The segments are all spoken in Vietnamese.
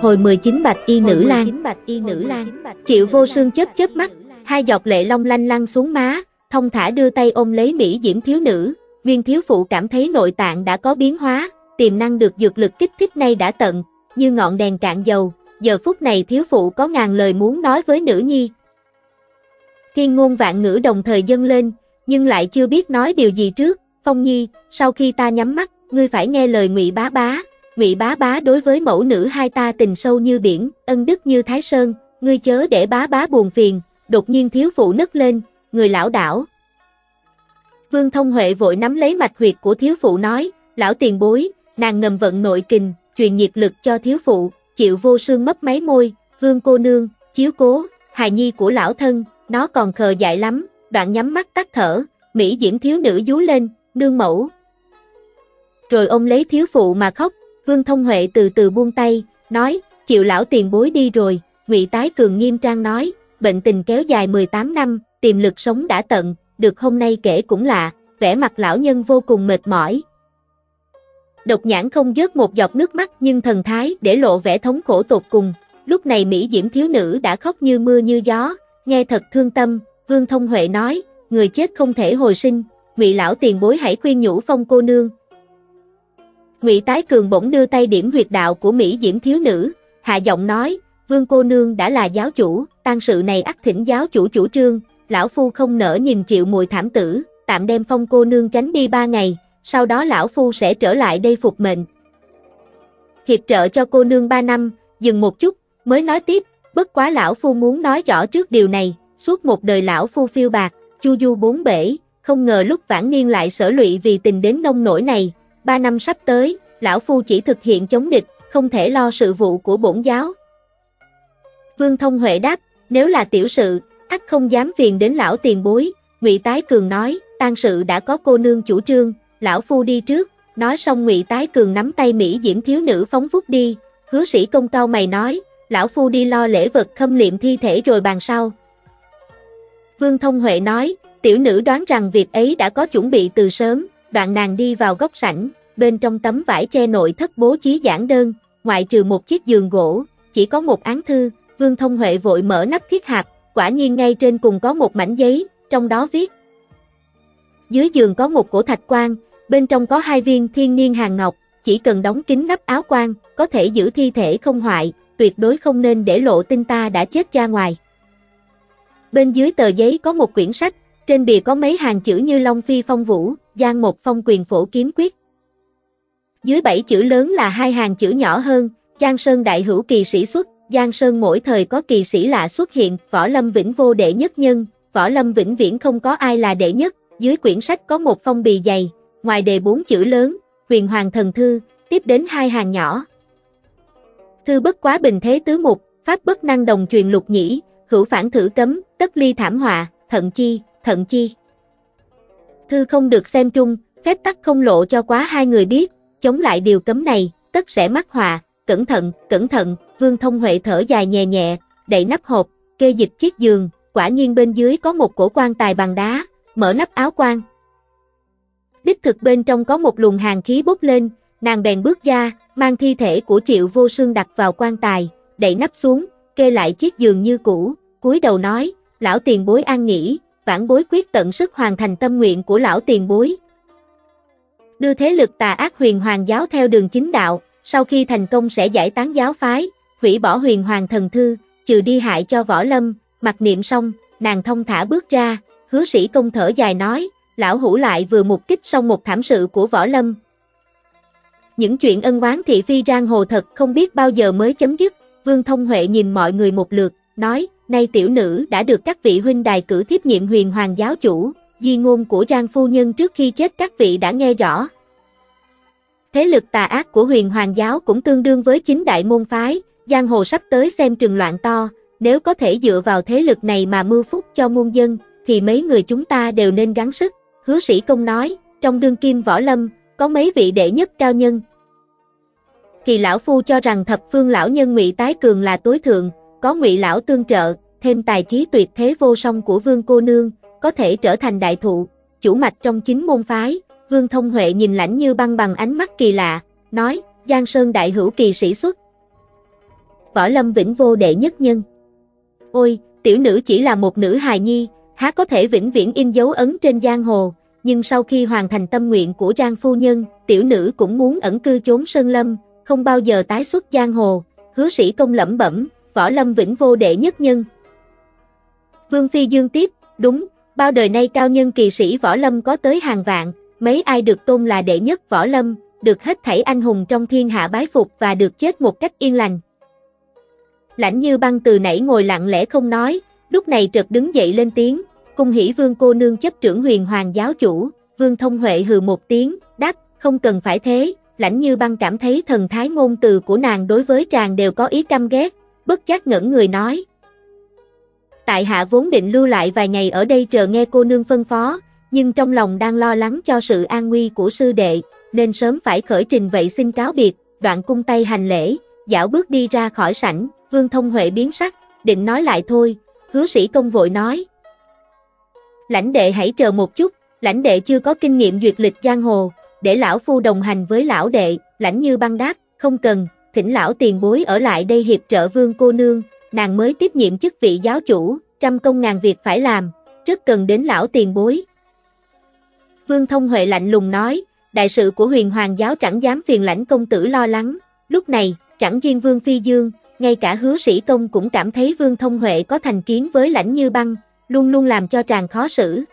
Hồi 19 bạch y nữ lang, bạch y nữ lang. Triệu vô sương chớp chớp mắt, hai giọt lệ long lanh lăn xuống má, thông thả đưa tay ôm lấy Mỹ Diễm thiếu nữ. Viên thiếu phụ cảm thấy nội tạng đã có biến hóa, tiềm năng được dược lực kích thích nay đã tận, như ngọn đèn cạn dầu. Giờ phút này thiếu phụ có ngàn lời muốn nói với nữ nhi. Thiên ngôn vạn ngữ đồng thời dâng lên, nhưng lại chưa biết nói điều gì trước. Phong Nhi, sau khi ta nhắm mắt, ngươi phải nghe lời Ngụy Bá Bá, Ngụy bá bá đối với mẫu nữ hai ta tình sâu như biển, ân đức như Thái Sơn, ngươi chớ để bá bá buồn phiền, đột nhiên thiếu phụ nấc lên, người lão đảo. Vương Thông Huệ vội nắm lấy mạch huyệt của thiếu phụ nói, lão tiền bối, nàng ngầm vận nội kình, truyền nhiệt lực cho thiếu phụ, chịu vô sương mấp máy môi, vương cô nương, chiếu cố, hài nhi của lão thân, nó còn khờ dại lắm, đoạn nhắm mắt tắt thở, Mỹ diễm thiếu nữ dú lên, nương mẫu. Rồi ôm lấy thiếu phụ mà khóc, Vương Thông Huệ từ từ buông tay, nói, chịu lão tiền bối đi rồi, Ngụy Tái Cường nghiêm trang nói, bệnh tình kéo dài 18 năm, tiềm lực sống đã tận, được hôm nay kể cũng lạ, vẻ mặt lão nhân vô cùng mệt mỏi. Độc nhãn không rớt một giọt nước mắt nhưng thần thái để lộ vẻ thống khổ tột cùng, lúc này Mỹ Diễm thiếu nữ đã khóc như mưa như gió, nghe thật thương tâm, Vương Thông Huệ nói, người chết không thể hồi sinh, Ngụy lão tiền bối hãy khuyên nhủ phong cô nương, Ngụy Tái Cường bỗng đưa tay điểm huyệt đạo của Mỹ Diễm thiếu nữ, hạ giọng nói, Vương cô nương đã là giáo chủ, tan sự này ắt thỉnh giáo chủ chủ trương, lão phu không nỡ nhìn triệu mùi thảm tử, tạm đem phong cô nương tránh đi ba ngày, sau đó lão phu sẽ trở lại đây phục mệnh. Hiệp trợ cho cô nương ba năm, dừng một chút, mới nói tiếp, bất quá lão phu muốn nói rõ trước điều này, suốt một đời lão phu phiêu bạc, chu du bốn bể, không ngờ lúc vãn niên lại sở lụy vì tình đến nông nổi này, ba năm sắp tới, lão phu chỉ thực hiện chống địch, không thể lo sự vụ của bổn giáo. Vương Thông Huệ đáp, nếu là tiểu sự, ắt không dám phiền đến lão tiền bối, Ngụy Tái Cường nói, tan sự đã có cô nương chủ trương, lão phu đi trước, nói xong Ngụy Tái Cường nắm tay Mỹ Diễm thiếu nữ phóng phút đi, hứa sĩ công cao mày nói, lão phu đi lo lễ vật khâm liệm thi thể rồi bàn sau. Vương Thông Huệ nói, tiểu nữ đoán rằng việc ấy đã có chuẩn bị từ sớm, đoạn nàng đi vào góc sảnh, bên trong tấm vải che nội thất bố trí giản đơn, ngoại trừ một chiếc giường gỗ, chỉ có một án thư, Vương Thông Huệ vội mở nắp thiết hạp, quả nhiên ngay trên cùng có một mảnh giấy, trong đó viết. Dưới giường có một cổ thạch quan, bên trong có hai viên thiên niên hàng ngọc, chỉ cần đóng kín nắp áo quan, có thể giữ thi thể không hoại, tuyệt đối không nên để lộ tin ta đã chết ra ngoài. Bên dưới tờ giấy có một quyển sách, trên bìa có mấy hàng chữ như Long Phi Phong Vũ, Giang một phong quyền phổ kiếm quyết. Dưới bảy chữ lớn là hai hàng chữ nhỏ hơn, Giang Sơn đại hữu kỳ sĩ xuất, Giang Sơn mỗi thời có kỳ sĩ lạ xuất hiện, Võ Lâm Vĩnh vô đệ nhất nhân, Võ Lâm Vĩnh viễn không có ai là đệ nhất, dưới quyển sách có một phong bì dày, ngoài đề bốn chữ lớn, huyền hoàng thần thư, tiếp đến hai hàng nhỏ. Thư bất quá bình thế tứ mục, pháp bất năng đồng truyền lục nhĩ, hữu phản thử cấm, tất ly thảm họa, thận chi, thận chi. Thư không được xem trung, phép tắc không lộ cho quá hai người biết, chống lại điều cấm này, tất sẽ mắc họa, cẩn thận, cẩn thận, Vương Thông Huệ thở dài nhẹ nhẹ, đậy nắp hộp, kê dịch chiếc giường, quả nhiên bên dưới có một cổ quan tài bằng đá, mở nắp áo quan. Đích thực bên trong có một luồng hàng khí bốc lên, nàng bèn bước ra, mang thi thể của Triệu Vô Sương đặt vào quan tài, đậy nắp xuống, kê lại chiếc giường như cũ, cúi đầu nói, lão tiền bối an nghỉ, vãn bối quyết tận sức hoàn thành tâm nguyện của lão tiền bối đưa thế lực tà ác huyền hoàng giáo theo đường chính đạo, sau khi thành công sẽ giải tán giáo phái, hủy bỏ huyền hoàng thần thư, trừ đi hại cho võ lâm, mặc niệm xong, nàng thông thả bước ra, hứa sĩ công thở dài nói, lão hủ lại vừa mục kích xong một thảm sự của võ lâm. Những chuyện ân oán thị phi rang hồ thật không biết bao giờ mới chấm dứt, Vương Thông Huệ nhìn mọi người một lượt, nói, nay tiểu nữ đã được các vị huynh đài cử thiếp nhiệm huyền hoàng giáo chủ, di ngôn của Giang Phu Nhân trước khi chết các vị đã nghe rõ. Thế lực tà ác của huyền hoàng giáo cũng tương đương với chính đại môn phái, Giang hồ sắp tới xem trường loạn to, nếu có thể dựa vào thế lực này mà mưu phúc cho muôn dân, thì mấy người chúng ta đều nên gắng sức. Hứa sĩ công nói, trong đương kim võ lâm, có mấy vị đệ nhất cao nhân. Kỳ lão phu cho rằng thập phương lão nhân ngụy Tái Cường là tối thượng, có ngụy lão tương trợ, thêm tài trí tuyệt thế vô song của vương cô nương, có thể trở thành đại thụ, chủ mạch trong chính môn phái. Vương Thông Huệ nhìn lãnh như băng bằng ánh mắt kỳ lạ, nói, Giang Sơn đại hữu kỳ sĩ xuất. Võ lâm vĩnh vô đệ nhất nhân. Ôi, tiểu nữ chỉ là một nữ hài nhi, há có thể vĩnh viễn in dấu ấn trên giang hồ, nhưng sau khi hoàn thành tâm nguyện của giang Phu Nhân, tiểu nữ cũng muốn ẩn cư chốn Sơn Lâm, không bao giờ tái xuất giang hồ, hứa sĩ công lẩm bẩm, võ lâm vĩnh vô đệ nhất nhân. Vương Phi Dương tiếp, đúng, bao đời nay cao nhân kỳ sĩ võ lâm có tới hàng vạn, mấy ai được tôn là đệ nhất võ lâm, được hết thảy anh hùng trong thiên hạ bái phục và được chết một cách yên lành. Lãnh như băng từ nãy ngồi lặng lẽ không nói, lúc này trật đứng dậy lên tiếng, cung hỷ vương cô nương chấp trưởng huyền hoàng giáo chủ, vương thông huệ hừ một tiếng, đắc, không cần phải thế, lãnh như băng cảm thấy thần thái ngôn từ của nàng đối với tràng đều có ý căm ghét, bất giác ngẩn người nói. Tại hạ vốn định lưu lại vài ngày ở đây chờ nghe cô nương phân phó, nhưng trong lòng đang lo lắng cho sự an nguy của sư đệ, nên sớm phải khởi trình vậy xin cáo biệt, đoạn cung tay hành lễ, dạo bước đi ra khỏi sảnh, Vương Thông Huệ biến sắc, định nói lại thôi, hứa sĩ công vội nói. Lãnh đệ hãy chờ một chút, lãnh đệ chưa có kinh nghiệm duyệt lịch giang hồ, để lão phu đồng hành với lão đệ, lãnh như băng đáp, không cần, thỉnh lão tiền bối ở lại đây hiệp trợ vương cô nương, nàng mới tiếp nhiệm chức vị giáo chủ, trăm công ngàn việc phải làm, rất cần đến lão tiền bối. Vương Thông Huệ lạnh lùng nói, đại sự của huyền hoàng giáo chẳng dám phiền lãnh công tử lo lắng, lúc này, chẳng riêng Vương Phi Dương, ngay cả hứa sĩ công cũng cảm thấy Vương Thông Huệ có thành kiến với lãnh như băng, luôn luôn làm cho tràng khó xử.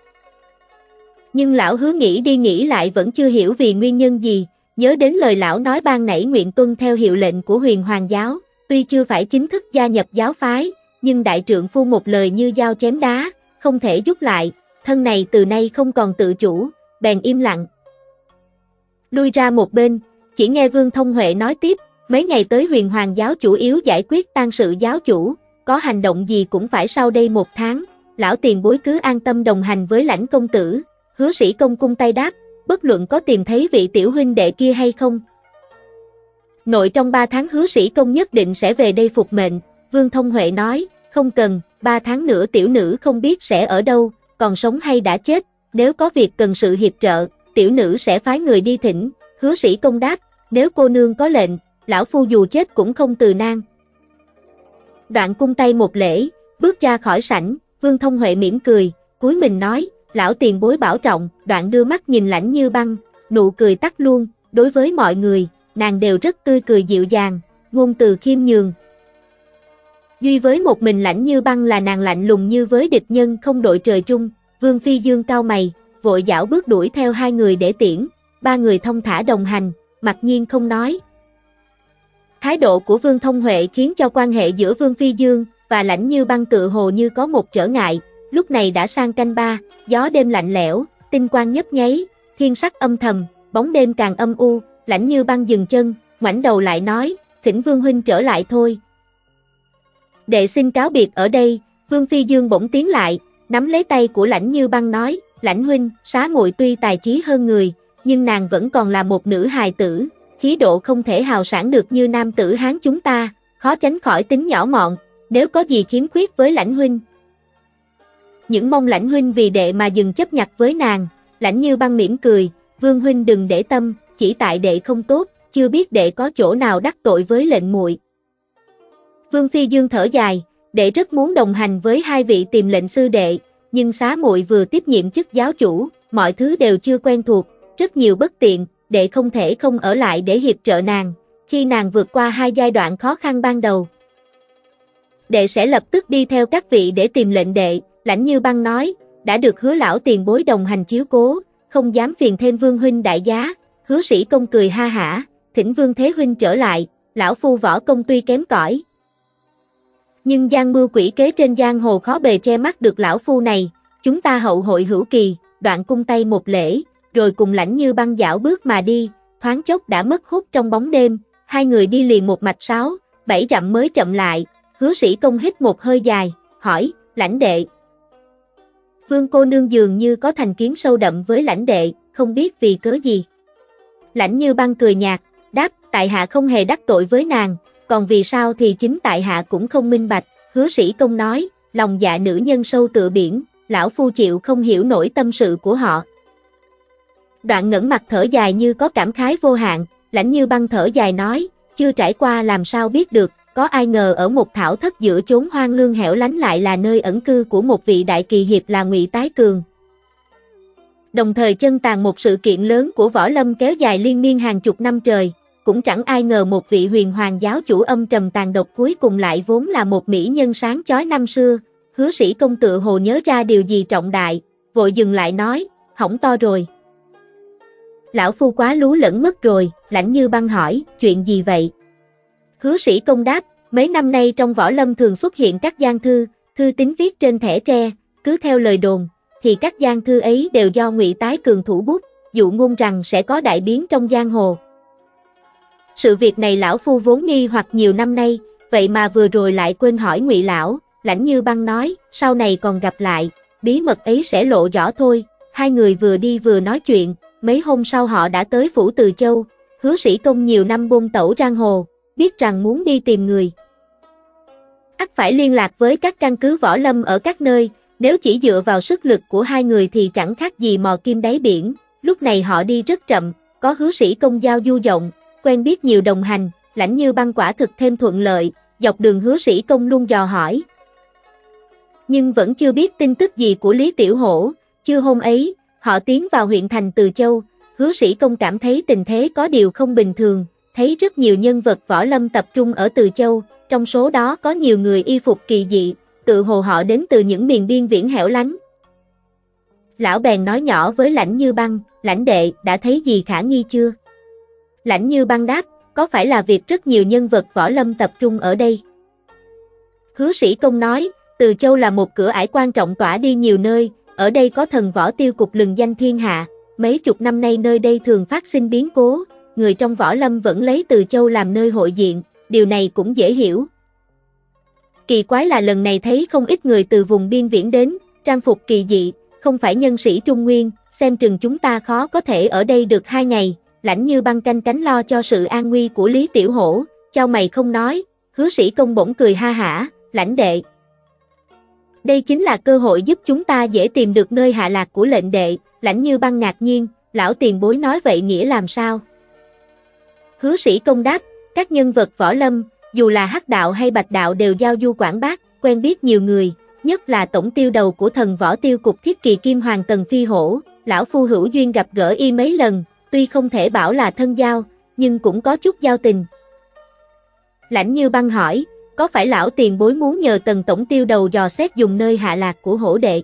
Nhưng lão hứa nghĩ đi nghĩ lại vẫn chưa hiểu vì nguyên nhân gì, nhớ đến lời lão nói ban nãy nguyện tuân theo hiệu lệnh của huyền hoàng giáo, tuy chưa phải chính thức gia nhập giáo phái, nhưng đại trượng phu một lời như dao chém đá, không thể rút lại, thân này từ nay không còn tự chủ, bèn im lặng. Lui ra một bên, chỉ nghe Vương Thông Huệ nói tiếp, mấy ngày tới huyền hoàng giáo chủ yếu giải quyết tan sự giáo chủ, có hành động gì cũng phải sau đây một tháng, lão tiền bối cứ an tâm đồng hành với lãnh công tử, hứa sĩ công cung tay đáp, bất luận có tìm thấy vị tiểu huynh đệ kia hay không. Nội trong ba tháng hứa sĩ công nhất định sẽ về đây phục mệnh, Vương Thông Huệ nói, không cần, ba tháng nữa tiểu nữ không biết sẽ ở đâu, còn sống hay đã chết, nếu có việc cần sự hiệp trợ, tiểu nữ sẽ phái người đi thỉnh, hứa sĩ công đáp, nếu cô nương có lệnh, lão phu dù chết cũng không từ nan. Đoạn cung tay một lễ, bước ra khỏi sảnh, Vương Thông Huệ mỉm cười, cuối mình nói, lão tiền bối bảo trọng, đoạn đưa mắt nhìn lãnh như băng, nụ cười tắt luôn, đối với mọi người, nàng đều rất tươi cười dịu dàng, ngôn từ khiêm nhường. Duy với một mình lãnh như băng là nàng lạnh lùng như với địch nhân không đội trời chung, Vương Phi Dương cao mày, vội dảo bước đuổi theo hai người để tiễn, ba người thông thả đồng hành, mặc nhiên không nói. Thái độ của Vương Thông Huệ khiến cho quan hệ giữa Vương Phi Dương và lãnh như băng tự hồ như có một trở ngại, lúc này đã sang canh ba, gió đêm lạnh lẽo, tinh quang nhấp nháy, thiên sắc âm thầm, bóng đêm càng âm u, lãnh như băng dừng chân, ngoảnh đầu lại nói, thỉnh Vương Huynh trở lại thôi. Đệ xin cáo biệt ở đây, Vương Phi Dương bỗng tiến lại, nắm lấy tay của lãnh như băng nói, lãnh huynh, xá muội tuy tài trí hơn người, nhưng nàng vẫn còn là một nữ hài tử, khí độ không thể hào sản được như nam tử Hán chúng ta, khó tránh khỏi tính nhỏ mọn, nếu có gì khiếm khuyết với lãnh huynh. Những mong lãnh huynh vì đệ mà dừng chấp nhặt với nàng, lãnh như băng mỉm cười, vương huynh đừng để tâm, chỉ tại đệ không tốt, chưa biết đệ có chỗ nào đắc tội với lệnh muội. Vương Phi Dương thở dài, đệ rất muốn đồng hành với hai vị tìm lệnh sư đệ, nhưng xá muội vừa tiếp nhiệm chức giáo chủ, mọi thứ đều chưa quen thuộc, rất nhiều bất tiện, đệ không thể không ở lại để hiệp trợ nàng, khi nàng vượt qua hai giai đoạn khó khăn ban đầu. Đệ sẽ lập tức đi theo các vị để tìm lệnh đệ, lãnh như băng nói, đã được hứa lão tiền bối đồng hành chiếu cố, không dám phiền thêm vương huynh đại giá, hứa sĩ công cười ha hả, thỉnh vương thế huynh trở lại, lão phu võ công tuy kém cỏi. Nhưng gian mưu quỷ kế trên giang hồ khó bề che mắt được lão phu này, chúng ta hậu hội hữu kỳ, đoạn cung tay một lễ, rồi cùng lãnh như băng dạo bước mà đi, thoáng chốc đã mất hút trong bóng đêm, hai người đi liền một mạch sáu, bảy rậm mới chậm lại, hứa sĩ công hít một hơi dài, hỏi, lãnh đệ. Vương cô nương dường như có thành kiến sâu đậm với lãnh đệ, không biết vì cớ gì. Lãnh như băng cười nhạt, đáp, tại hạ không hề đắc tội với nàng, còn vì sao thì chính tại hạ cũng không minh bạch, hứa sĩ công nói, lòng dạ nữ nhân sâu tựa biển, lão phu chịu không hiểu nổi tâm sự của họ. Đoạn ngẩn mặt thở dài như có cảm khái vô hạn, lãnh như băng thở dài nói, chưa trải qua làm sao biết được, có ai ngờ ở một thảo thất giữa chốn hoang lương hẻo lánh lại là nơi ẩn cư của một vị đại kỳ hiệp là ngụy Tái Cường. Đồng thời chân tàn một sự kiện lớn của võ lâm kéo dài liên miên hàng chục năm trời, cũng chẳng ai ngờ một vị huyền hoàng giáo chủ âm trầm tàn độc cuối cùng lại vốn là một mỹ nhân sáng chói năm xưa, hứa sĩ công tự hồ nhớ ra điều gì trọng đại, vội dừng lại nói, hỏng to rồi. Lão phu quá lú lẫn mất rồi, lãnh như băng hỏi, chuyện gì vậy? Hứa sĩ công đáp, mấy năm nay trong võ lâm thường xuất hiện các gian thư, thư tính viết trên thẻ tre, cứ theo lời đồn, thì các gian thư ấy đều do ngụy Tái Cường thủ bút, dụ ngôn rằng sẽ có đại biến trong giang hồ. Sự việc này lão phu vốn nghi hoặc nhiều năm nay, vậy mà vừa rồi lại quên hỏi ngụy lão, lãnh như băng nói, sau này còn gặp lại, bí mật ấy sẽ lộ rõ thôi. Hai người vừa đi vừa nói chuyện, mấy hôm sau họ đã tới phủ Từ Châu, hứa sĩ công nhiều năm bôn tẩu giang hồ, biết rằng muốn đi tìm người. ắt phải liên lạc với các căn cứ võ lâm ở các nơi, nếu chỉ dựa vào sức lực của hai người thì chẳng khác gì mò kim đáy biển, lúc này họ đi rất chậm, có hứa sĩ công giao du rộng, quen biết nhiều đồng hành, lãnh như băng quả thực thêm thuận lợi, dọc đường hứa sĩ công luôn dò hỏi. Nhưng vẫn chưa biết tin tức gì của Lý Tiểu Hổ, chưa hôm ấy, họ tiến vào huyện thành Từ Châu, hứa sĩ công cảm thấy tình thế có điều không bình thường, thấy rất nhiều nhân vật võ lâm tập trung ở Từ Châu, trong số đó có nhiều người y phục kỳ dị, tự hồ họ đến từ những miền biên viễn hẻo lánh. Lão bèn nói nhỏ với lãnh như băng, lãnh đệ, đã thấy gì khả nghi chưa? Lãnh như băng đáp, có phải là việc rất nhiều nhân vật võ lâm tập trung ở đây? Hứa sĩ công nói, Từ Châu là một cửa ải quan trọng tỏa đi nhiều nơi, ở đây có thần võ tiêu cục lừng danh thiên hạ, mấy chục năm nay nơi đây thường phát sinh biến cố, người trong võ lâm vẫn lấy Từ Châu làm nơi hội diện, điều này cũng dễ hiểu. Kỳ quái là lần này thấy không ít người từ vùng biên viễn đến, trang phục kỳ dị, không phải nhân sĩ Trung Nguyên, xem chừng chúng ta khó có thể ở đây được hai ngày, lãnh như băng canh cánh lo cho sự an nguy của Lý Tiểu Hổ, cho mày không nói, hứa sĩ công bỗng cười ha hả, lãnh đệ. Đây chính là cơ hội giúp chúng ta dễ tìm được nơi hạ lạc của lệnh đệ, lãnh như băng ngạc nhiên, lão tiền bối nói vậy nghĩa làm sao? Hứa sĩ công đáp, các nhân vật võ lâm, dù là hắc đạo hay bạch đạo đều giao du quảng bác, quen biết nhiều người, nhất là tổng tiêu đầu của thần võ tiêu cục thiết kỳ kim hoàng tần phi hổ, lão phu hữu duyên gặp gỡ y mấy lần, tuy không thể bảo là thân giao, nhưng cũng có chút giao tình. Lãnh như băng hỏi, có phải lão tiền bối muốn nhờ tần tổng tiêu đầu dò xét dùng nơi hạ lạc của hổ đệ?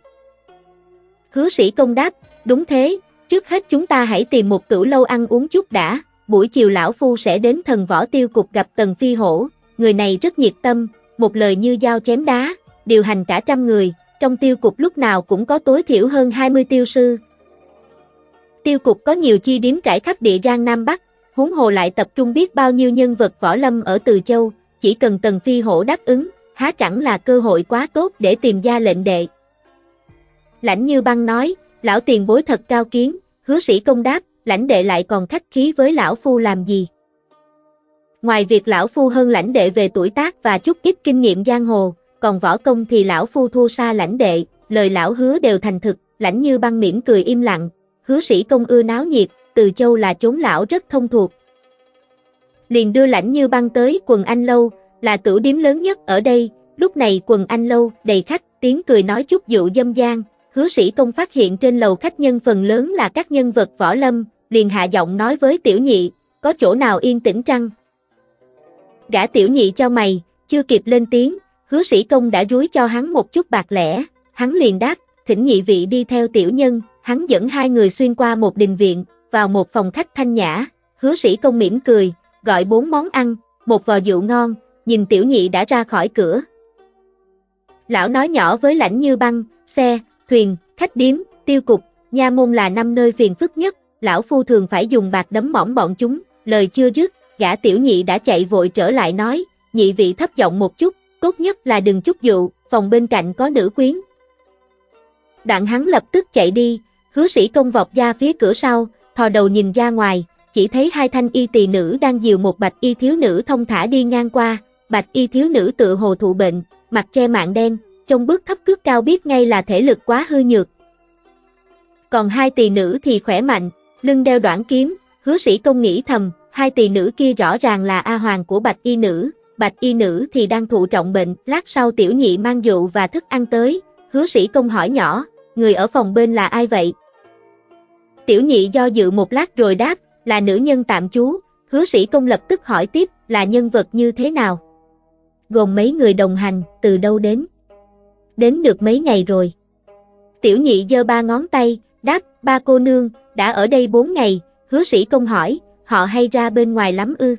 Hứa sĩ công đáp, đúng thế, trước hết chúng ta hãy tìm một cửu lâu ăn uống chút đã, buổi chiều lão phu sẽ đến thần võ tiêu cục gặp tần phi hổ, người này rất nhiệt tâm, một lời như dao chém đá, điều hành cả trăm người, trong tiêu cục lúc nào cũng có tối thiểu hơn 20 tiêu sư, Tiêu cục có nhiều chi điếm trải khắp địa giang Nam Bắc, huống hồ lại tập trung biết bao nhiêu nhân vật võ lâm ở Từ Châu, chỉ cần Tần Phi Hổ đáp ứng, há chẳng là cơ hội quá tốt để tìm ra lệnh đệ. Lãnh Như Băng nói, lão tiền bối thật cao kiến, hứa sĩ công đáp, lãnh đệ lại còn khách khí với lão phu làm gì. Ngoài việc lão phu hơn lãnh đệ về tuổi tác và chút ít kinh nghiệm giang hồ, còn võ công thì lão phu thua xa lãnh đệ, lời lão hứa đều thành thực, lãnh như băng mỉm cười im lặng, hứa sĩ công ưa náo nhiệt, từ châu là chốn lão rất thông thuộc. Liền đưa lãnh như băng tới quần anh lâu, là tửu điếm lớn nhất ở đây, lúc này quần anh lâu, đầy khách, tiếng cười nói chút dụ dâm gian, hứa sĩ công phát hiện trên lầu khách nhân phần lớn là các nhân vật võ lâm, liền hạ giọng nói với tiểu nhị, có chỗ nào yên tĩnh trăng? Gã tiểu nhị cho mày, chưa kịp lên tiếng, hứa sĩ công đã rúi cho hắn một chút bạc lẻ, hắn liền đáp, thỉnh nhị vị đi theo tiểu nhân, hắn dẫn hai người xuyên qua một đình viện, vào một phòng khách thanh nhã, hứa sĩ công mỉm cười, gọi bốn món ăn, một vò rượu ngon, nhìn tiểu nhị đã ra khỏi cửa. Lão nói nhỏ với lãnh như băng, xe, thuyền, khách điếm, tiêu cục, nha môn là năm nơi phiền phức nhất, lão phu thường phải dùng bạc đấm mỏng bọn chúng, lời chưa dứt, gã tiểu nhị đã chạy vội trở lại nói, nhị vị thấp giọng một chút, tốt nhất là đừng chút dụ, phòng bên cạnh có nữ quyến. Đoạn hắn lập tức chạy đi, hứa sĩ công vọt ra phía cửa sau, thò đầu nhìn ra ngoài, chỉ thấy hai thanh y tỳ nữ đang dìu một bạch y thiếu nữ thông thả đi ngang qua, bạch y thiếu nữ tự hồ thụ bệnh, mặt che mạng đen, trong bước thấp cước cao biết ngay là thể lực quá hư nhược. Còn hai tỳ nữ thì khỏe mạnh, lưng đeo đoạn kiếm, hứa sĩ công nghĩ thầm, hai tỳ nữ kia rõ ràng là A Hoàng của bạch y nữ, bạch y nữ thì đang thụ trọng bệnh, lát sau tiểu nhị mang rượu và thức ăn tới, hứa sĩ công hỏi nhỏ, người ở phòng bên là ai vậy? Tiểu nhị do dự một lát rồi đáp, là nữ nhân tạm trú, hứa sĩ công lập tức hỏi tiếp, là nhân vật như thế nào? Gồm mấy người đồng hành, từ đâu đến? Đến được mấy ngày rồi? Tiểu nhị giơ ba ngón tay, đáp, ba cô nương, đã ở đây bốn ngày, hứa sĩ công hỏi, họ hay ra bên ngoài lắm ư?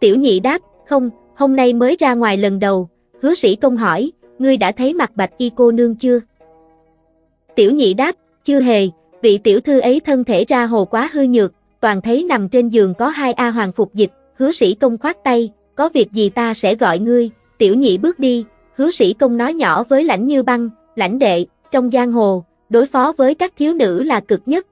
Tiểu nhị đáp, không, hôm nay mới ra ngoài lần đầu, hứa sĩ công hỏi, ngươi đã thấy mặt bạch y cô nương chưa? Tiểu nhị đáp, chưa hề, vị tiểu thư ấy thân thể ra hồ quá hư nhược, toàn thấy nằm trên giường có hai A hoàng phục dịch, hứa sĩ công khoát tay, có việc gì ta sẽ gọi ngươi, tiểu nhị bước đi, hứa sĩ công nói nhỏ với lãnh như băng, lãnh đệ, trong giang hồ, đối phó với các thiếu nữ là cực nhất.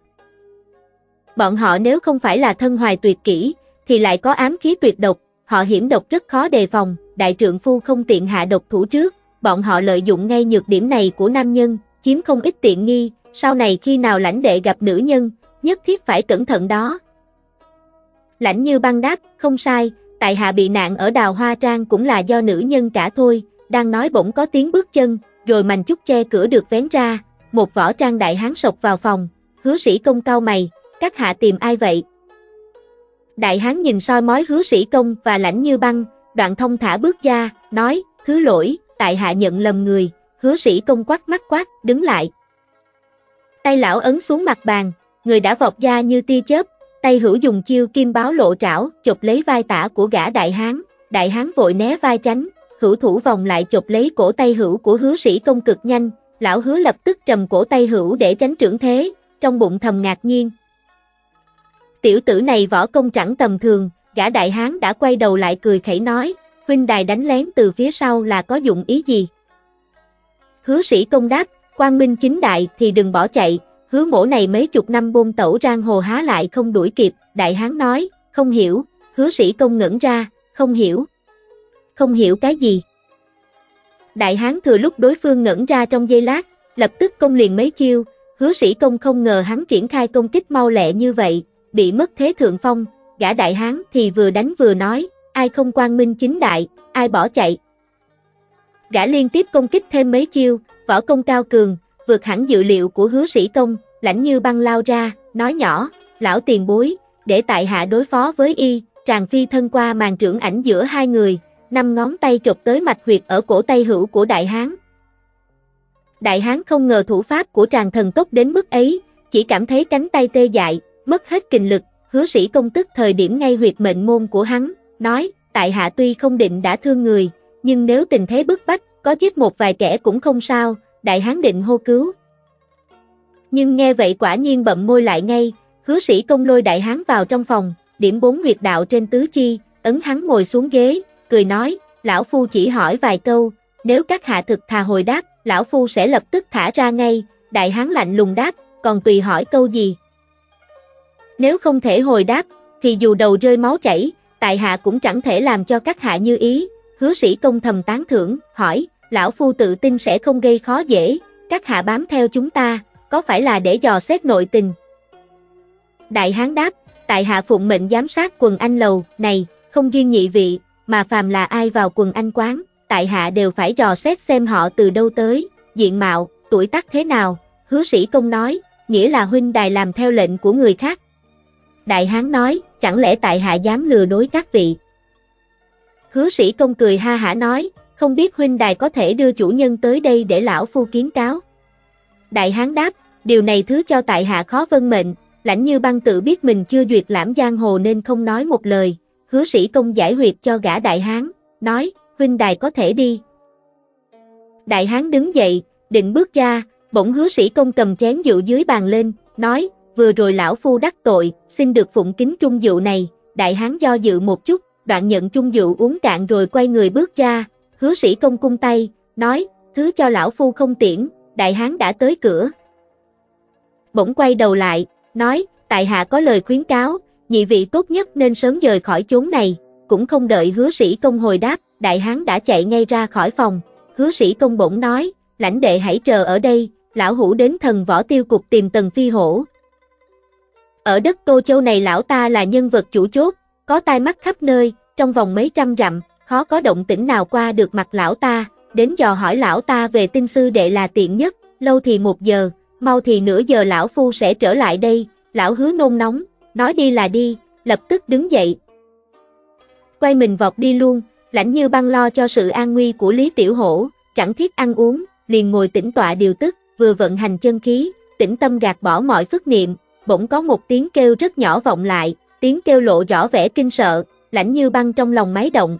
Bọn họ nếu không phải là thân hoài tuyệt kỹ, thì lại có ám khí tuyệt độc, họ hiểm độc rất khó đề phòng, đại trượng phu không tiện hạ độc thủ trước, bọn họ lợi dụng ngay nhược điểm này của nam nhân, chiếm không ít tiện nghi, sau này khi nào lãnh đệ gặp nữ nhân, nhất thiết phải cẩn thận đó. Lãnh như băng đáp, không sai, tại hạ bị nạn ở đào hoa trang cũng là do nữ nhân cả thôi, đang nói bỗng có tiếng bước chân, rồi mành chút che cửa được vén ra, một võ trang đại hán sộc vào phòng, hứa sĩ công cao mày, các hạ tìm ai vậy? Đại hán nhìn soi mói hứa sĩ công và lãnh như băng, đoạn thông thả bước ra, nói, thứ lỗi, tại hạ nhận lầm người, hứa sĩ công quát mắt quát, đứng lại. Tay lão ấn xuống mặt bàn, người đã vọt ra như tia chớp, tay hữu dùng chiêu kim báo lộ trảo, chụp lấy vai tả của gã đại hán, đại hán vội né vai tránh, hữu thủ vòng lại chụp lấy cổ tay hữu của hứa sĩ công cực nhanh, lão hứa lập tức trầm cổ tay hữu để tránh trưởng thế, trong bụng thầm ngạc nhiên. Tiểu tử này võ công chẳng tầm thường, gã đại hán đã quay đầu lại cười khẩy nói, huynh đài đánh lén từ phía sau là có dụng ý gì? Hứa sĩ công đáp, quang minh chính đại thì đừng bỏ chạy, hứa mổ này mấy chục năm bôn tẩu rang hồ há lại không đuổi kịp, đại hán nói, không hiểu, hứa sĩ công ngẩn ra, không hiểu. Không hiểu cái gì? Đại hán thừa lúc đối phương ngẩn ra trong giây lát, lập tức công liền mấy chiêu, hứa sĩ công không ngờ hắn triển khai công kích mau lẹ như vậy, bị mất thế thượng phong, gã đại hán thì vừa đánh vừa nói, ai không quang minh chính đại, ai bỏ chạy. Gã liên tiếp công kích thêm mấy chiêu, võ công cao cường, vượt hẳn dự liệu của hứa sĩ công, lãnh như băng lao ra, nói nhỏ, lão tiền bối, để tại hạ đối phó với y, tràng phi thân qua màn trưởng ảnh giữa hai người, năm ngón tay trục tới mạch huyệt ở cổ tay hữu của đại hán. Đại hán không ngờ thủ pháp của tràng thần tốc đến mức ấy, chỉ cảm thấy cánh tay tê dại, mất hết kinh lực, hứa sĩ công tức thời điểm ngay huyệt mệnh môn của hắn, nói, tại hạ tuy không định đã thương người, nhưng nếu tình thế bức bách, có giết một vài kẻ cũng không sao, đại hán định hô cứu. Nhưng nghe vậy quả nhiên bậm môi lại ngay, hứa sĩ công lôi đại hán vào trong phòng, điểm bốn huyệt đạo trên tứ chi, ấn hắn ngồi xuống ghế, cười nói, lão phu chỉ hỏi vài câu, nếu các hạ thực thà hồi đáp, lão phu sẽ lập tức thả ra ngay, đại hán lạnh lùng đáp, còn tùy hỏi câu gì. Nếu không thể hồi đáp, thì dù đầu rơi máu chảy, tại hạ cũng chẳng thể làm cho các hạ như ý, hứa sĩ công thầm tán thưởng, hỏi, lão phu tự tin sẽ không gây khó dễ, các hạ bám theo chúng ta, có phải là để dò xét nội tình? Đại hán đáp, tại hạ phụng mệnh giám sát quần anh lầu, này, không duyên nhị vị, mà phàm là ai vào quần anh quán, tại hạ đều phải dò xét xem họ từ đâu tới, diện mạo, tuổi tác thế nào, hứa sĩ công nói, nghĩa là huynh đài làm theo lệnh của người khác. Đại hán nói, chẳng lẽ tại hạ dám lừa dối các vị. Hứa sĩ công cười ha hả nói, không biết huynh đài có thể đưa chủ nhân tới đây để lão phu kiến cáo. Đại hán đáp, điều này thứ cho tại hạ khó vân mệnh, lãnh như băng tự biết mình chưa duyệt lãm giang hồ nên không nói một lời, hứa sĩ công giải huyệt cho gã đại hán, nói, huynh đài có thể đi. Đại hán đứng dậy, định bước ra, bỗng hứa sĩ công cầm chén rượu dưới bàn lên, nói, vừa rồi lão phu đắc tội, xin được phụng kính trung dụ này, đại hán do dự một chút, đoạn nhận trung dụ uống cạn rồi quay người bước ra, hứa sĩ công cung tay, nói, thứ cho lão phu không tiễn, đại hán đã tới cửa. Bỗng quay đầu lại, nói, tại hạ có lời khuyến cáo, nhị vị tốt nhất nên sớm rời khỏi chốn này, cũng không đợi hứa sĩ công hồi đáp, đại hán đã chạy ngay ra khỏi phòng, hứa sĩ công bỗng nói, lãnh đệ hãy chờ ở đây, lão hủ đến thần võ tiêu cục tìm tần phi hổ. Ở đất Tô Châu này lão ta là nhân vật chủ chốt, có tai mắt khắp nơi, trong vòng mấy trăm dặm, khó có động tĩnh nào qua được mặt lão ta, đến dò hỏi lão ta về tinh sư đệ là tiện nhất, lâu thì một giờ, mau thì nửa giờ lão phu sẽ trở lại đây, lão hứa nôn nóng, nói đi là đi, lập tức đứng dậy. Quay mình vọt đi luôn, lãnh như băng lo cho sự an nguy của Lý Tiểu Hổ, chẳng thiết ăn uống, liền ngồi tĩnh tọa điều tức, vừa vận hành chân khí, tĩnh tâm gạt bỏ mọi phức niệm, bỗng có một tiếng kêu rất nhỏ vọng lại, tiếng kêu lộ rõ vẻ kinh sợ, lãnh như băng trong lòng máy động.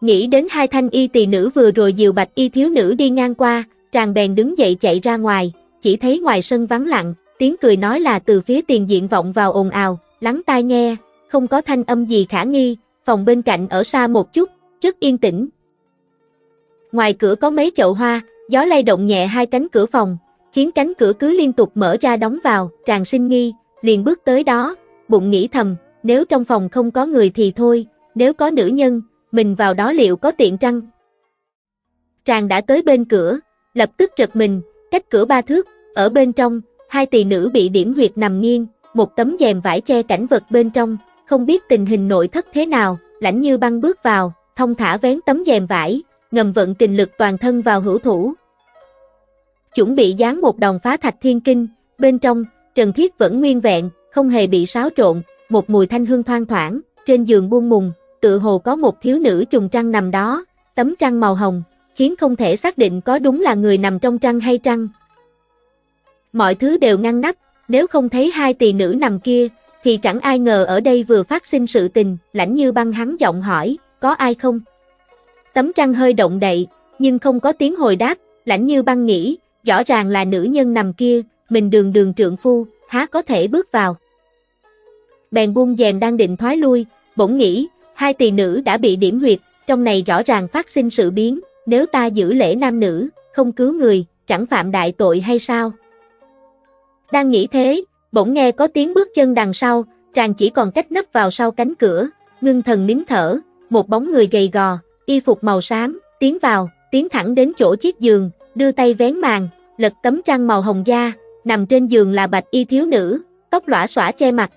Nghĩ đến hai thanh y tỳ nữ vừa rồi diều bạch y thiếu nữ đi ngang qua, tràng bèn đứng dậy chạy ra ngoài, chỉ thấy ngoài sân vắng lặng, tiếng cười nói là từ phía tiền diện vọng vào ồn ào, lắng tai nghe, không có thanh âm gì khả nghi, phòng bên cạnh ở xa một chút, rất yên tĩnh. Ngoài cửa có mấy chậu hoa, gió lay động nhẹ hai cánh cửa phòng, khiến cánh cửa cứ liên tục mở ra đóng vào, tràn sinh nghi, liền bước tới đó, bụng nghĩ thầm, nếu trong phòng không có người thì thôi, nếu có nữ nhân, mình vào đó liệu có tiện trăng? Tràng đã tới bên cửa, lập tức trật mình, cách cửa ba thước, ở bên trong, hai tỳ nữ bị điểm huyệt nằm nghiêng, một tấm rèm vải che cảnh vật bên trong, không biết tình hình nội thất thế nào, lãnh như băng bước vào, thông thả vén tấm rèm vải, ngầm vận tình lực toàn thân vào hữu thủ. Chuẩn bị dán một đòn phá thạch thiên kinh, bên trong, Trần Thiết vẫn nguyên vẹn, không hề bị xáo trộn, một mùi thanh hương thoang thoảng, trên giường buông mùng, tự hồ có một thiếu nữ trùng trăng nằm đó, tấm trăng màu hồng, khiến không thể xác định có đúng là người nằm trong trăng hay trăng. Mọi thứ đều ngăn nắp, nếu không thấy hai tỳ nữ nằm kia, thì chẳng ai ngờ ở đây vừa phát sinh sự tình, lãnh như băng hắn giọng hỏi, có ai không? Tấm trăng hơi động đậy, nhưng không có tiếng hồi đáp, lãnh như băng nghĩ, rõ ràng là nữ nhân nằm kia, mình đường đường trượng phu, há có thể bước vào. Bèn buông dèm đang định thoái lui, bỗng nghĩ, hai tỳ nữ đã bị điểm huyệt, trong này rõ ràng phát sinh sự biến, nếu ta giữ lễ nam nữ, không cứu người, chẳng phạm đại tội hay sao? Đang nghĩ thế, bỗng nghe có tiếng bước chân đằng sau, chàng chỉ còn cách nấp vào sau cánh cửa, ngưng thần nín thở, một bóng người gầy gò, y phục màu xám, tiến vào, tiến thẳng đến chỗ chiếc giường, đưa tay vén màn, lật tấm trăng màu hồng da, nằm trên giường là bạch y thiếu nữ, tóc lõa xõa che mặt.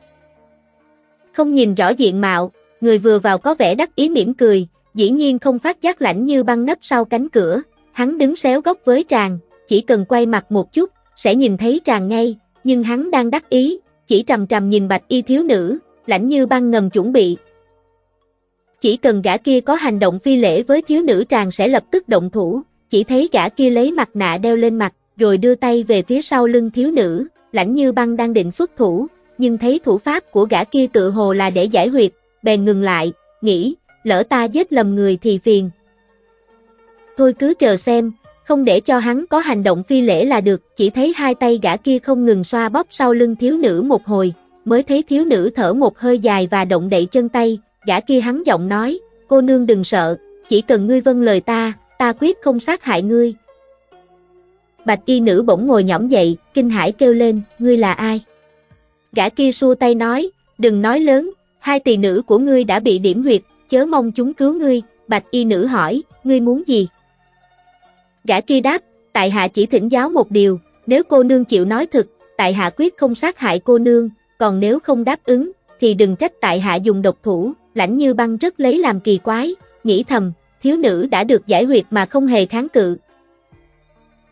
Không nhìn rõ diện mạo, người vừa vào có vẻ đắc ý mỉm cười, dĩ nhiên không phát giác lạnh như băng nấp sau cánh cửa, hắn đứng xéo góc với tràng, chỉ cần quay mặt một chút, sẽ nhìn thấy tràng ngay, nhưng hắn đang đắc ý, chỉ trầm trầm nhìn bạch y thiếu nữ, lạnh như băng ngầm chuẩn bị. Chỉ cần gã kia có hành động phi lễ với thiếu nữ tràng sẽ lập tức động thủ, chỉ thấy gã kia lấy mặt nạ đeo lên mặt, rồi đưa tay về phía sau lưng thiếu nữ, lãnh như băng đang định xuất thủ, nhưng thấy thủ pháp của gã kia tự hồ là để giải huyệt, bèn ngừng lại, nghĩ, lỡ ta giết lầm người thì phiền. Thôi cứ chờ xem, không để cho hắn có hành động phi lễ là được, chỉ thấy hai tay gã kia không ngừng xoa bóp sau lưng thiếu nữ một hồi, mới thấy thiếu nữ thở một hơi dài và động đậy chân tay, gã kia hắn giọng nói, cô nương đừng sợ, chỉ cần ngươi vâng lời ta, ta quyết không sát hại ngươi. Bạch y nữ bỗng ngồi nhõm dậy, kinh hãi kêu lên, ngươi là ai? Gã kia xua tay nói, đừng nói lớn, hai tỳ nữ của ngươi đã bị điểm huyệt, chớ mong chúng cứu ngươi, bạch y nữ hỏi, ngươi muốn gì? Gã kia đáp, tại hạ chỉ thỉnh giáo một điều, nếu cô nương chịu nói thật, tại hạ quyết không sát hại cô nương, còn nếu không đáp ứng, thì đừng trách tại hạ dùng độc thủ, lãnh như băng rất lấy làm kỳ quái, nghĩ thầm, thiếu nữ đã được giải huyệt mà không hề kháng cự.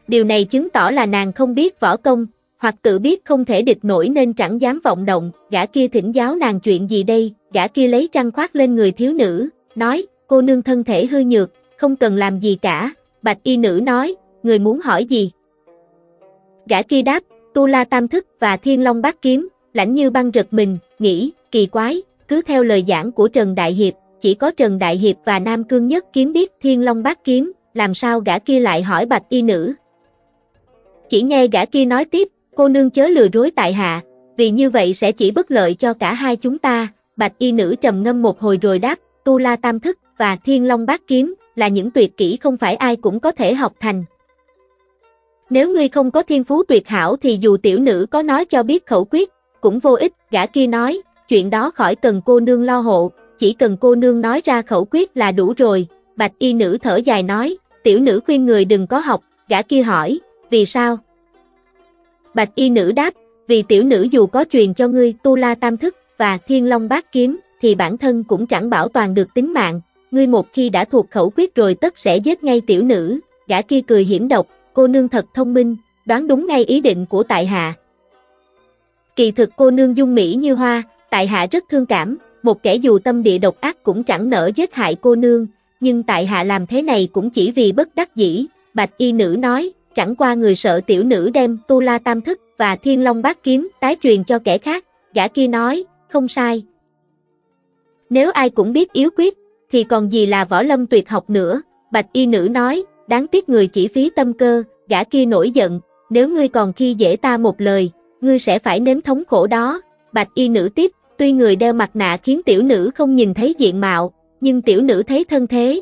Điều này chứng tỏ là nàng không biết võ công, hoặc tự biết không thể địch nổi nên chẳng dám vọng động, gã kia thỉnh giáo nàng chuyện gì đây, gã kia lấy trăng khoác lên người thiếu nữ, nói, cô nương thân thể hư nhược, không cần làm gì cả, bạch y nữ nói, người muốn hỏi gì? Gã kia đáp, tu la tam thức và thiên long bát kiếm, lãnh như băng rực mình, nghĩ, kỳ quái, cứ theo lời giảng của Trần Đại Hiệp, chỉ có Trần Đại Hiệp và Nam Cương Nhất kiếm biết thiên long bát kiếm, làm sao gã kia lại hỏi bạch y nữ. Chỉ nghe gã kia nói tiếp, cô nương chớ lừa dối tại hạ, vì như vậy sẽ chỉ bất lợi cho cả hai chúng ta, bạch y nữ trầm ngâm một hồi rồi đáp, tu la tam thức và thiên long bát kiếm là những tuyệt kỹ không phải ai cũng có thể học thành. Nếu ngươi không có thiên phú tuyệt hảo thì dù tiểu nữ có nói cho biết khẩu quyết, cũng vô ích, gã kia nói, chuyện đó khỏi cần cô nương lo hộ, chỉ cần cô nương nói ra khẩu quyết là đủ rồi, bạch y nữ thở dài nói, tiểu nữ khuyên người đừng có học, gã kia hỏi, vì sao? Bạch y nữ đáp, vì tiểu nữ dù có truyền cho ngươi tu la tam thức và thiên long bát kiếm, thì bản thân cũng chẳng bảo toàn được tính mạng, ngươi một khi đã thuộc khẩu quyết rồi tất sẽ giết ngay tiểu nữ, gã kia cười hiểm độc, cô nương thật thông minh, đoán đúng ngay ý định của tại hạ. Kỳ thực cô nương dung mỹ như hoa, tại hạ rất thương cảm, một kẻ dù tâm địa độc ác cũng chẳng nỡ giết hại cô nương, nhưng tại hạ làm thế này cũng chỉ vì bất đắc dĩ, bạch y nữ nói, chẳng qua người sợ tiểu nữ đem tu la tam thức và thiên long bát kiếm tái truyền cho kẻ khác, gã kia nói, không sai. Nếu ai cũng biết yếu quyết, thì còn gì là võ lâm tuyệt học nữa, bạch y nữ nói, đáng tiếc người chỉ phí tâm cơ, gã kia nổi giận, nếu ngươi còn khi dễ ta một lời, ngươi sẽ phải nếm thống khổ đó, bạch y nữ tiếp, tuy người đeo mặt nạ khiến tiểu nữ không nhìn thấy diện mạo, nhưng tiểu nữ thấy thân thế.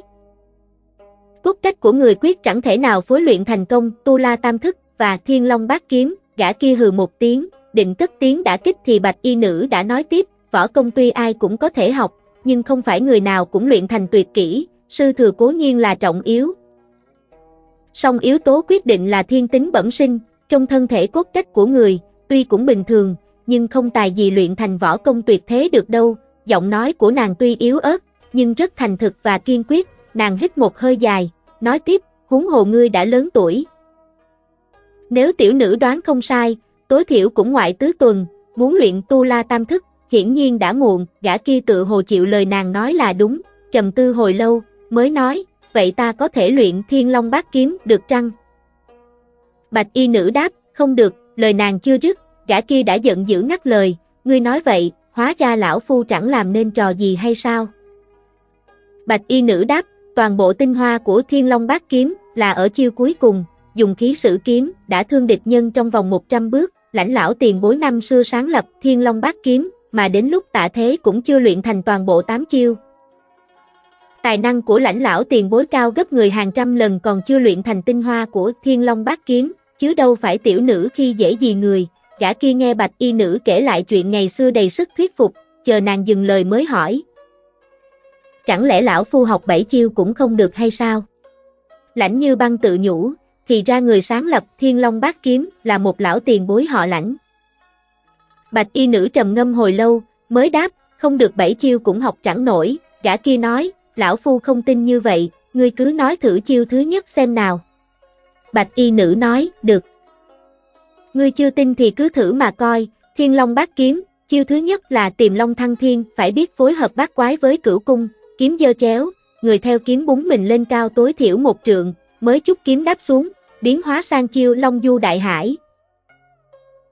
Cốt cách của người quyết chẳng thể nào phối luyện thành công, tu la tam thức và thiên long bát kiếm, gã kia hừ một tiếng, định cất tiếng đã kích thì bạch y nữ đã nói tiếp, võ công tuy ai cũng có thể học, nhưng không phải người nào cũng luyện thành tuyệt kỹ, sư thừa cố nhiên là trọng yếu. Song yếu tố quyết định là thiên tính bẩm sinh, trong thân thể cốt cách của người, tuy cũng bình thường, nhưng không tài gì luyện thành võ công tuyệt thế được đâu, giọng nói của nàng tuy yếu ớt, nhưng rất thành thực và kiên quyết, nàng hít một hơi dài, nói tiếp, huống hồ ngươi đã lớn tuổi. Nếu tiểu nữ đoán không sai, tối thiểu cũng ngoại tứ tuần, muốn luyện tu la tam thức, hiển nhiên đã muộn, gã kia tự hồ chịu lời nàng nói là đúng, trầm tư hồi lâu, mới nói, vậy ta có thể luyện thiên long bát kiếm được trăng? Bạch y nữ đáp, không được, lời nàng chưa dứt, gã kia đã giận dữ ngắt lời, ngươi nói vậy, hóa ra lão phu chẳng làm nên trò gì hay sao? Bạch y nữ đáp, toàn bộ tinh hoa của thiên long bát kiếm là ở chiêu cuối cùng, dùng khí sử kiếm, đã thương địch nhân trong vòng 100 bước, lãnh lão tiền bối năm xưa sáng lập thiên long bát kiếm, mà đến lúc tạ thế cũng chưa luyện thành toàn bộ 8 chiêu. Tài năng của lãnh lão tiền bối cao gấp người hàng trăm lần còn chưa luyện thành tinh hoa của thiên long bát kiếm, chứ đâu phải tiểu nữ khi dễ gì người, gã kia nghe bạch y nữ kể lại chuyện ngày xưa đầy sức thuyết phục, chờ nàng dừng lời mới hỏi. Chẳng lẽ lão phu học bảy chiêu cũng không được hay sao? Lãnh như băng tự nhủ, thì ra người sáng lập thiên long bát kiếm là một lão tiền bối họ lãnh. Bạch y nữ trầm ngâm hồi lâu, mới đáp, không được bảy chiêu cũng học chẳng nổi, gã kia nói, lão phu không tin như vậy, ngươi cứ nói thử chiêu thứ nhất xem nào. Bạch y nữ nói, được. Ngươi chưa tin thì cứ thử mà coi, thiên long bát kiếm, chiêu thứ nhất là tìm long thăng thiên, phải biết phối hợp bát quái với cửu cung, kiếm dơ chéo, người theo kiếm búng mình lên cao tối thiểu một trượng, mới chút kiếm đáp xuống, biến hóa sang chiêu long du đại hải.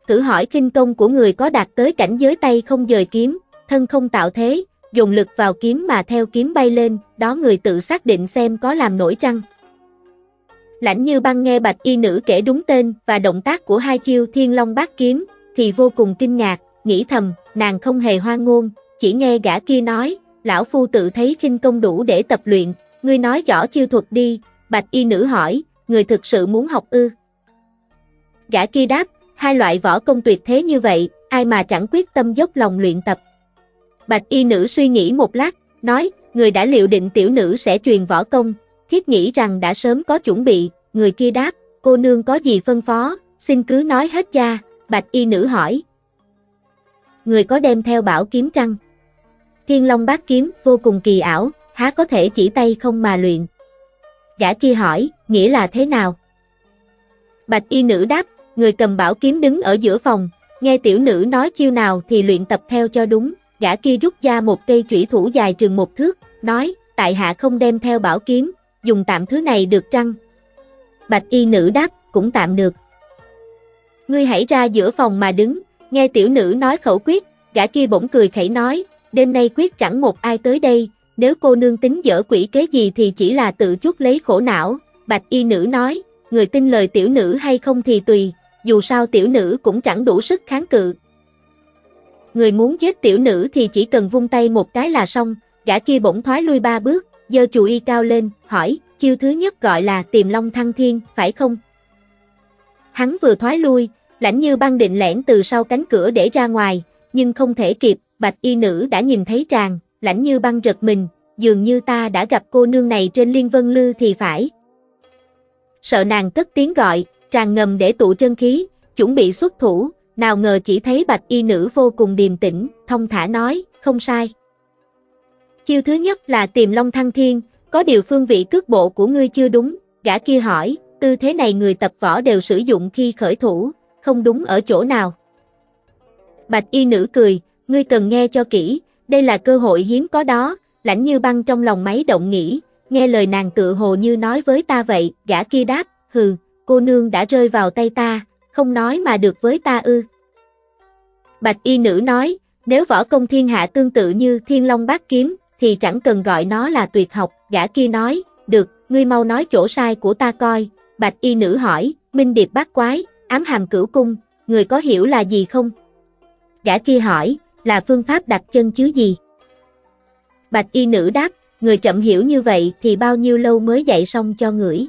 Thử hỏi kinh công của người có đạt tới cảnh giới tay không dời kiếm, thân không tạo thế, dùng lực vào kiếm mà theo kiếm bay lên, đó người tự xác định xem có làm nổi trăng. Lãnh như băng nghe bạch y nữ kể đúng tên và động tác của hai chiêu thiên long bát kiếm, thì vô cùng kinh ngạc, nghĩ thầm, nàng không hề hoang ngôn, chỉ nghe gã kia nói, lão phu tự thấy khinh công đủ để tập luyện, ngươi nói rõ chiêu thuật đi, bạch y nữ hỏi, người thực sự muốn học ư. Gã kia đáp, hai loại võ công tuyệt thế như vậy, ai mà chẳng quyết tâm dốc lòng luyện tập. Bạch y nữ suy nghĩ một lát, nói, người đã liệu định tiểu nữ sẽ truyền võ công, kiếp nghĩ rằng đã sớm có chuẩn bị, người kia đáp, cô nương có gì phân phó, xin cứ nói hết ra, bạch y nữ hỏi. Người có đem theo bảo kiếm trăng? Thiên Long bát kiếm vô cùng kỳ ảo, há có thể chỉ tay không mà luyện. Gã kia hỏi, nghĩa là thế nào? Bạch y nữ đáp, người cầm bảo kiếm đứng ở giữa phòng, nghe tiểu nữ nói chiêu nào thì luyện tập theo cho đúng, gã kia rút ra một cây trủy thủ dài trường một thước, nói, tại hạ không đem theo bảo kiếm, dùng tạm thứ này được trăng. Bạch y nữ đáp, cũng tạm được. Ngươi hãy ra giữa phòng mà đứng, nghe tiểu nữ nói khẩu quyết, gã kia bỗng cười khẩy nói, đêm nay quyết chẳng một ai tới đây, nếu cô nương tính dở quỷ kế gì thì chỉ là tự chuốc lấy khổ não, bạch y nữ nói, người tin lời tiểu nữ hay không thì tùy, dù sao tiểu nữ cũng chẳng đủ sức kháng cự. Người muốn giết tiểu nữ thì chỉ cần vung tay một cái là xong, gã kia bỗng thoái lui ba bước, giơ chù y cao lên, hỏi, chiêu thứ nhất gọi là tìm long thăng thiên, phải không? Hắn vừa thoái lui, lãnh như băng định lẻn từ sau cánh cửa để ra ngoài, nhưng không thể kịp, bạch y nữ đã nhìn thấy tràng, lãnh như băng rật mình, dường như ta đã gặp cô nương này trên liên vân lư thì phải. Sợ nàng cất tiếng gọi, tràng ngầm để tụ chân khí, chuẩn bị xuất thủ, nào ngờ chỉ thấy bạch y nữ vô cùng điềm tĩnh, thông thả nói, không sai. Chiêu thứ nhất là tìm Long Thăng Thiên, có điều phương vị cước bộ của ngươi chưa đúng, gã kia hỏi, tư thế này người tập võ đều sử dụng khi khởi thủ, không đúng ở chỗ nào. Bạch y nữ cười, ngươi cần nghe cho kỹ, đây là cơ hội hiếm có đó, lãnh như băng trong lòng máy động nghĩ, nghe lời nàng tự hồ như nói với ta vậy, gã kia đáp, hừ, cô nương đã rơi vào tay ta, không nói mà được với ta ư. Bạch y nữ nói, nếu võ công thiên hạ tương tự như thiên long bát kiếm, thì chẳng cần gọi nó là tuyệt học, gã kia nói, được, ngươi mau nói chỗ sai của ta coi, bạch y nữ hỏi, minh điệp bát quái, ám hàm cửu cung, người có hiểu là gì không? Gã kia hỏi, là phương pháp đặt chân chứ gì? Bạch y nữ đáp, người chậm hiểu như vậy thì bao nhiêu lâu mới dạy xong cho ngửi?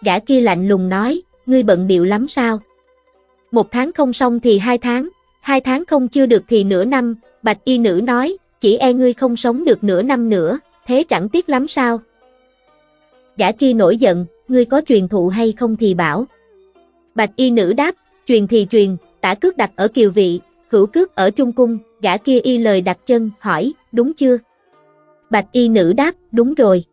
Gã kia lạnh lùng nói, ngươi bận biệu lắm sao? Một tháng không xong thì hai tháng, hai tháng không chưa được thì nửa năm, bạch y nữ nói, chỉ e ngươi không sống được nửa năm nữa, thế chẳng tiếc lắm sao? Gã kia nổi giận, ngươi có truyền thụ hay không thì bảo. Bạch y nữ đáp, truyền thì truyền, tả cước đặt ở kiều vị, hữu cước ở trung cung, gã kia y lời đặt chân, hỏi, đúng chưa? Bạch y nữ đáp, đúng rồi.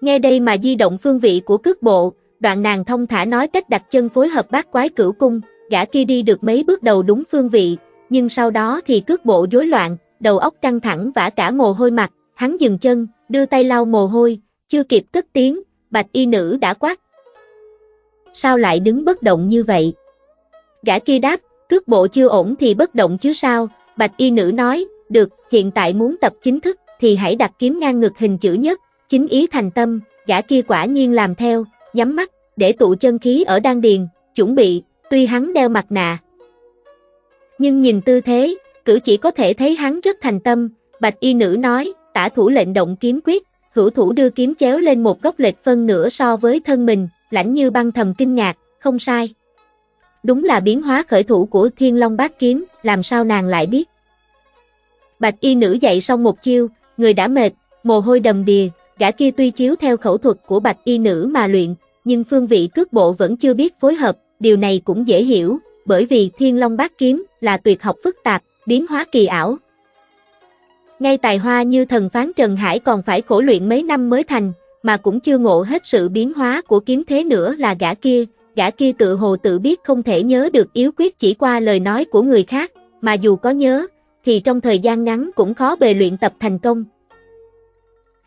Nghe đây mà di động phương vị của cước bộ, đoạn nàng thông thả nói cách đặt chân phối hợp bát quái cửu cung, gã kia đi được mấy bước đầu đúng phương vị, nhưng sau đó thì cước bộ rối loạn, đầu óc căng thẳng vả cả mồ hôi mặt, hắn dừng chân, đưa tay lau mồ hôi, chưa kịp cất tiếng, bạch y nữ đã quát. Sao lại đứng bất động như vậy? Gã kia đáp, cước bộ chưa ổn thì bất động chứ sao, bạch y nữ nói, được, hiện tại muốn tập chính thức, thì hãy đặt kiếm ngang ngực hình chữ nhất, chính ý thành tâm, gã kia quả nhiên làm theo, nhắm mắt, để tụ chân khí ở đan điền, chuẩn bị, tuy hắn đeo mặt nạ. Nhưng nhìn tư thế, cử chỉ có thể thấy hắn rất thành tâm, bạch y nữ nói, tả thủ lệnh động kiếm quyết, hữu thủ đưa kiếm chéo lên một góc lệch phân nửa so với thân mình, lãnh như băng thầm kinh ngạc, không sai. Đúng là biến hóa khởi thủ của thiên long bát kiếm, làm sao nàng lại biết. Bạch y nữ dạy xong một chiêu, người đã mệt, mồ hôi đầm đìa, gã kia tuy chiếu theo khẩu thuật của bạch y nữ mà luyện, nhưng phương vị cước bộ vẫn chưa biết phối hợp, điều này cũng dễ hiểu, bởi vì thiên long bát kiếm là tuyệt học phức tạp, biến hóa kỳ ảo. Ngay tài hoa như thần phán Trần Hải còn phải khổ luyện mấy năm mới thành, mà cũng chưa ngộ hết sự biến hóa của kiếm thế nữa là gã kia, gã kia tự hồ tự biết không thể nhớ được yếu quyết chỉ qua lời nói của người khác, mà dù có nhớ, thì trong thời gian ngắn cũng khó bề luyện tập thành công.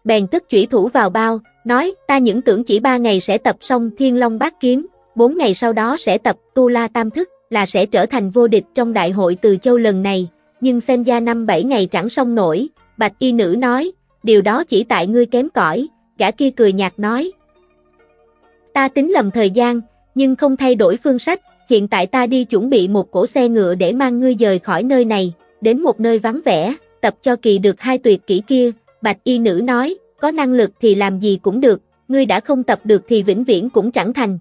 Bèn tức chủy thủ vào bao, nói, ta những tưởng chỉ ba ngày sẽ tập xong thiên long bát kiếm, bốn ngày sau đó sẽ tập tu la tam thức, là sẽ trở thành vô địch trong đại hội từ châu lần này, nhưng xem ra năm bảy ngày chẳng xong nổi, bạch y nữ nói, điều đó chỉ tại ngươi kém cỏi, gã kia cười nhạt nói. Ta tính lầm thời gian, nhưng không thay đổi phương sách, hiện tại ta đi chuẩn bị một cổ xe ngựa để mang ngươi rời khỏi nơi này, đến một nơi vắng vẻ, tập cho kỳ được hai tuyệt kỹ kia, bạch y nữ nói, có năng lực thì làm gì cũng được, ngươi đã không tập được thì vĩnh viễn cũng chẳng thành.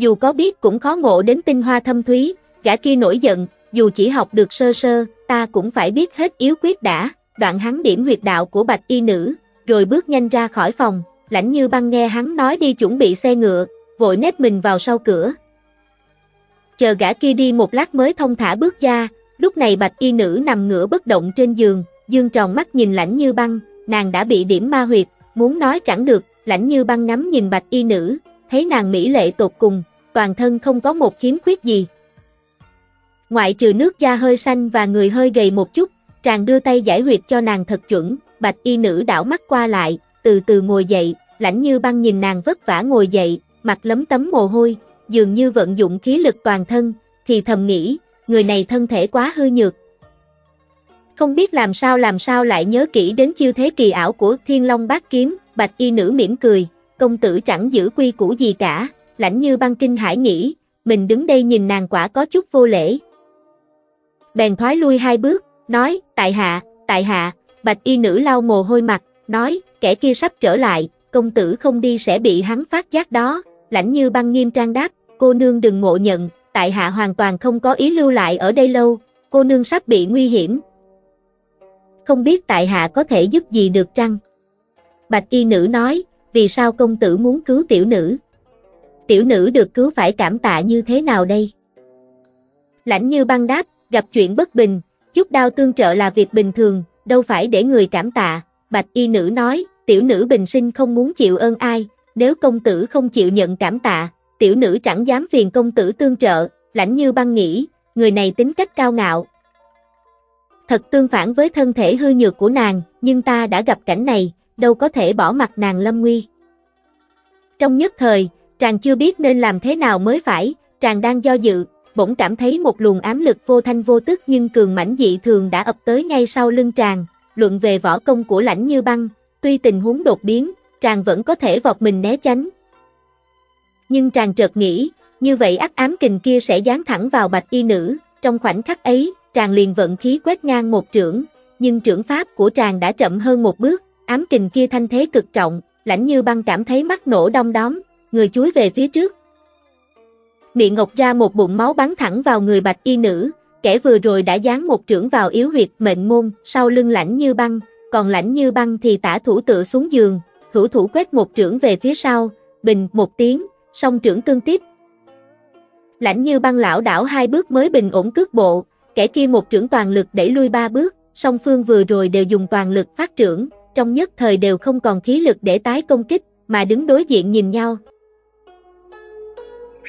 Dù có biết cũng khó ngộ đến tinh hoa thâm thúy, gã kia nổi giận, dù chỉ học được sơ sơ, ta cũng phải biết hết yếu quyết đã, đoạn hắn điểm huyệt đạo của bạch y nữ, rồi bước nhanh ra khỏi phòng, lãnh như băng nghe hắn nói đi chuẩn bị xe ngựa, vội nếp mình vào sau cửa. Chờ gã kia đi một lát mới thông thả bước ra, lúc này bạch y nữ nằm ngửa bất động trên giường, dương tròn mắt nhìn lãnh như băng, nàng đã bị điểm ma huyệt, muốn nói chẳng được, lãnh như băng ngắm nhìn bạch y nữ, thấy nàng mỹ lệ tột cùng, toàn thân không có một khiếm khuyết gì. Ngoại trừ nước da hơi xanh và người hơi gầy một chút, tràng đưa tay giải huyệt cho nàng thật chuẩn, bạch y nữ đảo mắt qua lại, từ từ ngồi dậy, lãnh như băng nhìn nàng vất vả ngồi dậy, mặt lấm tấm mồ hôi, dường như vận dụng khí lực toàn thân, thì thầm nghĩ, người này thân thể quá hư nhược. Không biết làm sao làm sao lại nhớ kỹ đến chiêu thế kỳ ảo của Thiên Long Bát Kiếm, Bạch Y Nữ mỉm cười, công tử chẳng giữ quy củ gì cả, lãnh như băng kinh hải nghĩ, mình đứng đây nhìn nàng quả có chút vô lễ. Bèn thoái lui hai bước, nói, tại hạ, tại hạ, Bạch Y Nữ lau mồ hôi mặt, nói, kẻ kia sắp trở lại, công tử không đi sẽ bị hắn phát giác đó, lãnh như băng nghiêm trang đáp, cô nương đừng ngộ nhận, tại hạ hoàn toàn không có ý lưu lại ở đây lâu, cô nương sắp bị nguy hiểm. Không biết tại hạ có thể giúp gì được trăng? Bạch y nữ nói, vì sao công tử muốn cứu tiểu nữ? Tiểu nữ được cứu phải cảm tạ như thế nào đây? Lãnh như băng đáp, gặp chuyện bất bình, chút đau tương trợ là việc bình thường, đâu phải để người cảm tạ. Bạch y nữ nói, tiểu nữ bình sinh không muốn chịu ơn ai, nếu công tử không chịu nhận cảm tạ, tiểu nữ chẳng dám phiền công tử tương trợ, lãnh như băng nghĩ, người này tính cách cao ngạo. Thật tương phản với thân thể hư nhược của nàng, nhưng ta đã gặp cảnh này, đâu có thể bỏ mặt nàng lâm nguy. Trong nhất thời, Tràng chưa biết nên làm thế nào mới phải, Tràng đang do dự, bỗng cảm thấy một luồng ám lực vô thanh vô tức nhưng cường mãnh dị thường đã ập tới ngay sau lưng tràng, luận về võ công của lãnh như băng, tuy tình huống đột biến, tràng vẫn có thể vọt mình né tránh, nhưng tràng chợt nghĩ, như vậy ác ám kình kia sẽ dán thẳng vào bạch y nữ, trong khoảnh khắc ấy, tràng liền vận khí quét ngang một trưởng, nhưng trưởng pháp của tràng đã chậm hơn một bước, ám kình kia thanh thế cực trọng, lãnh như băng cảm thấy mắt nổ đong đóm, người chuối về phía trước. Miệng ngọc ra một bụng máu bắn thẳng vào người bạch y nữ, kẻ vừa rồi đã dán một trưởng vào yếu huyệt mệnh môn, sau lưng lãnh như băng, còn lãnh như băng thì tả thủ tựa xuống giường, thủ thủ quét một trưởng về phía sau, bình một tiếng, song trưởng tương tiếp. Lãnh như băng lão đảo hai bước mới bình ổn cước bộ, kẻ kia một trưởng toàn lực đẩy lui ba bước, song phương vừa rồi đều dùng toàn lực phát trưởng, trong nhất thời đều không còn khí lực để tái công kích, mà đứng đối diện nhìn nhau.